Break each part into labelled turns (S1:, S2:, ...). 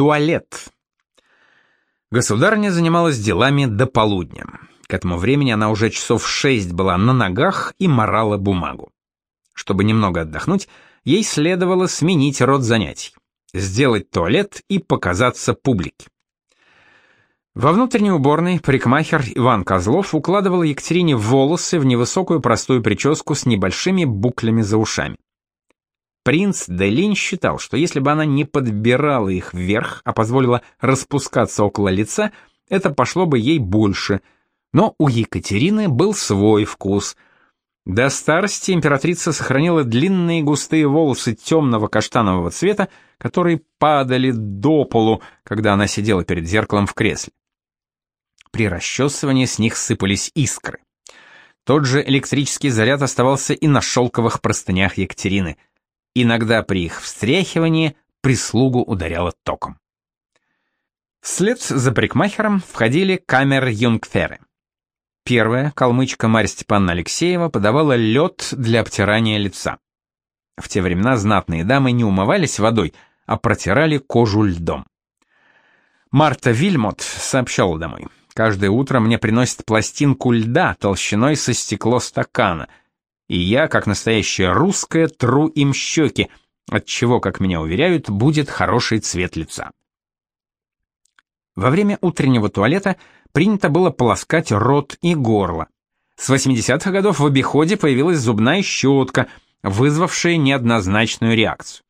S1: Туалет. Государня занималась делами до полудня. К этому времени она уже часов шесть была на ногах и морала бумагу. Чтобы немного отдохнуть, ей следовало сменить род занятий, сделать туалет и показаться публике. Во внутренней уборной парикмахер Иван Козлов укладывал Екатерине волосы в невысокую простую прическу с небольшими буклями за ушами. Принц Делинь считал, что если бы она не подбирала их вверх, а позволила распускаться около лица, это пошло бы ей больше. Но у Екатерины был свой вкус. До старости императрица сохранила длинные густые волосы темного каштанового цвета, которые падали до полу, когда она сидела перед зеркалом в кресле. При расчесывании с них сыпались искры. Тот же электрический заряд оставался и на шелковых простынях Екатерины — Иногда при их встряхивании прислугу ударяло током. Вслед за парикмахером входили камер-юнгферы. Первая, калмычка Марья Степановна Алексеева, подавала лед для обтирания лица. В те времена знатные дамы не умывались водой, а протирали кожу льдом. Марта Вильмот сообщала домой. «Каждое утро мне приносят пластинку льда толщиной со стекло стакана — и я, как настоящая русская, тру им щеки, от чего, как меня уверяют, будет хороший цвет лица. Во время утреннего туалета принято было полоскать рот и горло. С 80-х годов в обиходе появилась зубная щетка, вызвавшая неоднозначную реакцию.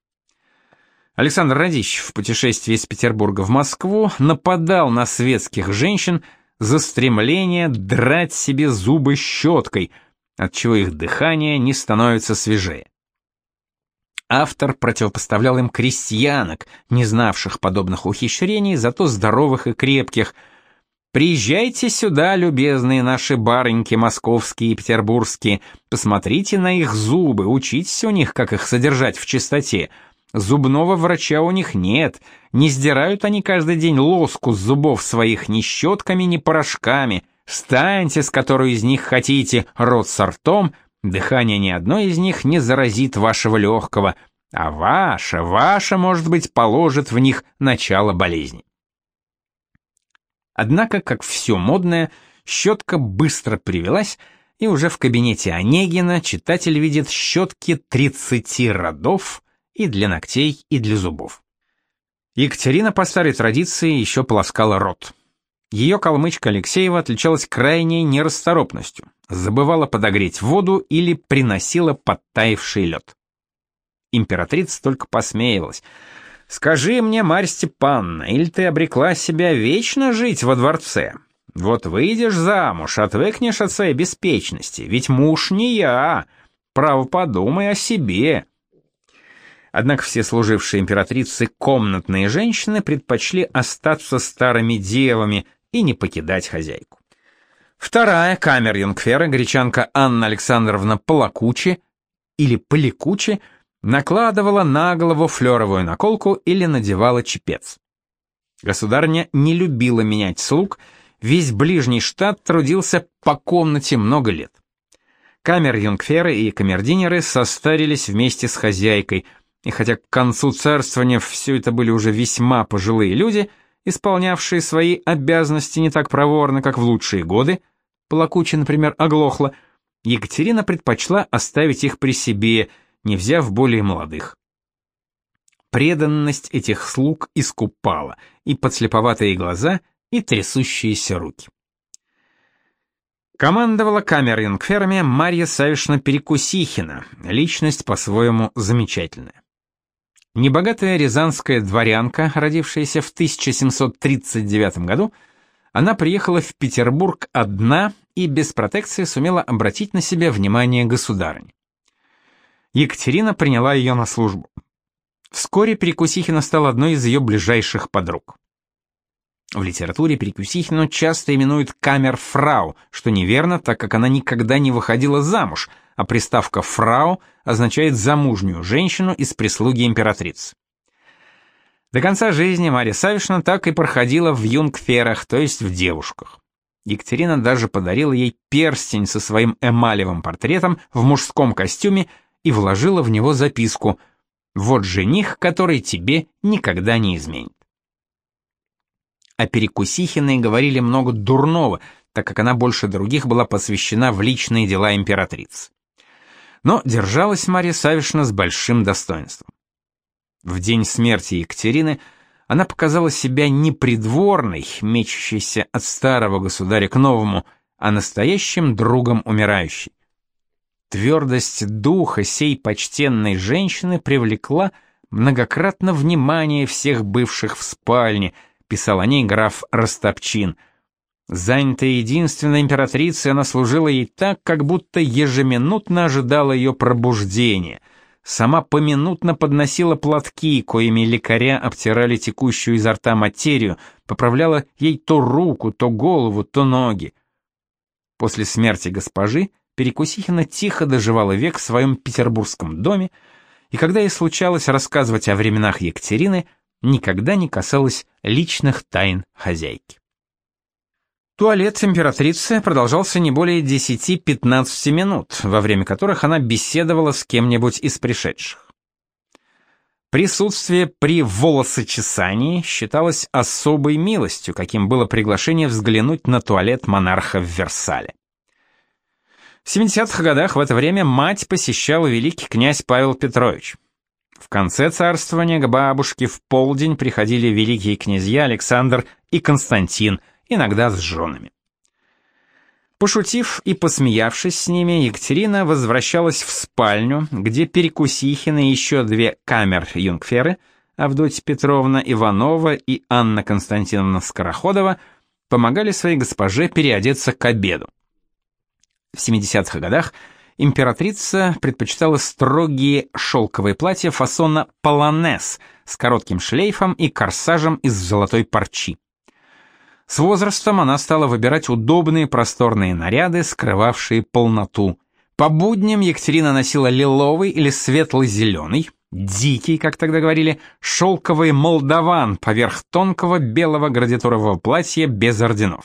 S1: Александр Радищев в путешествии из Петербурга в Москву нападал на светских женщин за стремление драть себе зубы щеткой – отчего их дыхание не становится свежее. Автор противопоставлял им крестьянок, не знавших подобных ухищрений, зато здоровых и крепких. «Приезжайте сюда, любезные наши барыньки московские и петербургские, посмотрите на их зубы, учитесь у них, как их содержать в чистоте. Зубного врача у них нет, не сдирают они каждый день лоску с зубов своих ни щетками, ни порошками, Станьте с которой из них хотите, рот с ртом, дыхание ни одной из них не заразит вашего легкого, а ваше, ваше, может быть, положит в них начало болезни. Однако, как все модное, щетка быстро привелась, и уже в кабинете Онегина читатель видит щетки 30 родов и для ногтей, и для зубов. Екатерина по старой традиции еще полоскала рот. Ее калмычка Алексеева отличалась крайней нерасторопностью, забывала подогреть воду или приносила подтаивший лед. Императрица только посмеялась. «Скажи мне, Марья Степановна, или ты обрекла себя вечно жить во дворце? Вот выйдешь замуж, отвыкнешь от своей беспечности, ведь муж не я. Право подумай о себе». Однако все служившие императрицы комнатные женщины предпочли остаться старыми девами, и не покидать хозяйку. Вторая камер-юнгфера, гречанка Анна Александровна Полакучи или Поликучи, накладывала на голову флеровую наколку или надевала чепец. Государня не любила менять слуг, весь ближний штат трудился по комнате много лет. Камер-юнгферы и камердинеры состарились вместе с хозяйкой, и хотя к концу царствования все это были уже весьма пожилые люди – исполнявшие свои обязанности не так проворно, как в лучшие годы, Плакуча, например, оглохла, Екатерина предпочла оставить их при себе, не взяв более молодых. Преданность этих слуг искупала и подслеповатые глаза, и трясущиеся руки. Командовала камер-юнгферами Марья Савишна Перекусихина, личность по-своему замечательная. Небогатая рязанская дворянка, родившаяся в 1739 году, она приехала в Петербург одна и без протекции сумела обратить на себя внимание государыни. Екатерина приняла ее на службу. Вскоре Перекусихина стала одной из ее ближайших подруг. В литературе Перекусихину часто именуют камер-фрау, что неверно, так как она никогда не выходила замуж, а приставка «фрау» означает замужнюю женщину из прислуги императрицы. До конца жизни Марья Савишна так и проходила в юнгферах, то есть в девушках. Екатерина даже подарила ей перстень со своим эмалевым портретом в мужском костюме и вложила в него записку «Вот жених, который тебе никогда не изменит». о Перекусихиной говорили много дурного, так как она больше других была посвящена в личные дела императрицы. Но держалась Марья Савишна с большим достоинством. В день смерти Екатерины она показала себя не придворной, мечущейся от старого государя к новому, а настоящим другом умирающей. Твердость духа сей почтенной женщины привлекла многократно внимание всех бывших в спальне, писал о ней граф Растопчин. Занятая единственной императрицей, она служила ей так, как будто ежеминутно ожидала ее пробуждения. Сама поминутно подносила платки, коими лекаря обтирали текущую изо рта материю, поправляла ей то руку, то голову, то ноги. После смерти госпожи Перекусихина тихо доживала век в своем петербургском доме, и когда ей случалось рассказывать о временах Екатерины, никогда не касалась личных тайн хозяйки. Туалет императрицы продолжался не более 10-15 минут, во время которых она беседовала с кем-нибудь из пришедших. Присутствие при волосочесании считалось особой милостью, каким было приглашение взглянуть на туалет монарха в Версале. В 70-х годах в это время мать посещала великий князь Павел Петрович. В конце царствования к бабушке в полдень приходили великие князья Александр и Константин, иногда с женами. Пошутив и посмеявшись с ними, Екатерина возвращалась в спальню, где Перекусихина и еще две камер-юнгферы, Авдотья Петровна Иванова и Анна Константиновна Скороходова, помогали своей госпоже переодеться к обеду. В 70-х годах императрица предпочитала строгие шелковые платья фасона полонез с коротким шлейфом и корсажем из золотой парчи. С возрастом она стала выбирать удобные просторные наряды, скрывавшие полноту. По будням Екатерина носила лиловый или светло-зеленый, дикий, как тогда говорили, шелковый молдаван поверх тонкого белого градиатурового платья без орденов.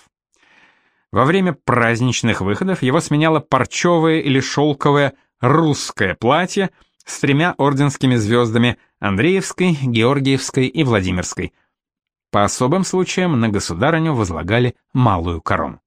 S1: Во время праздничных выходов его сменяло парчевое или шелковое русское платье с тремя орденскими звездами Андреевской, Георгиевской и Владимирской. По особым случаям на государыню возлагали малую корону.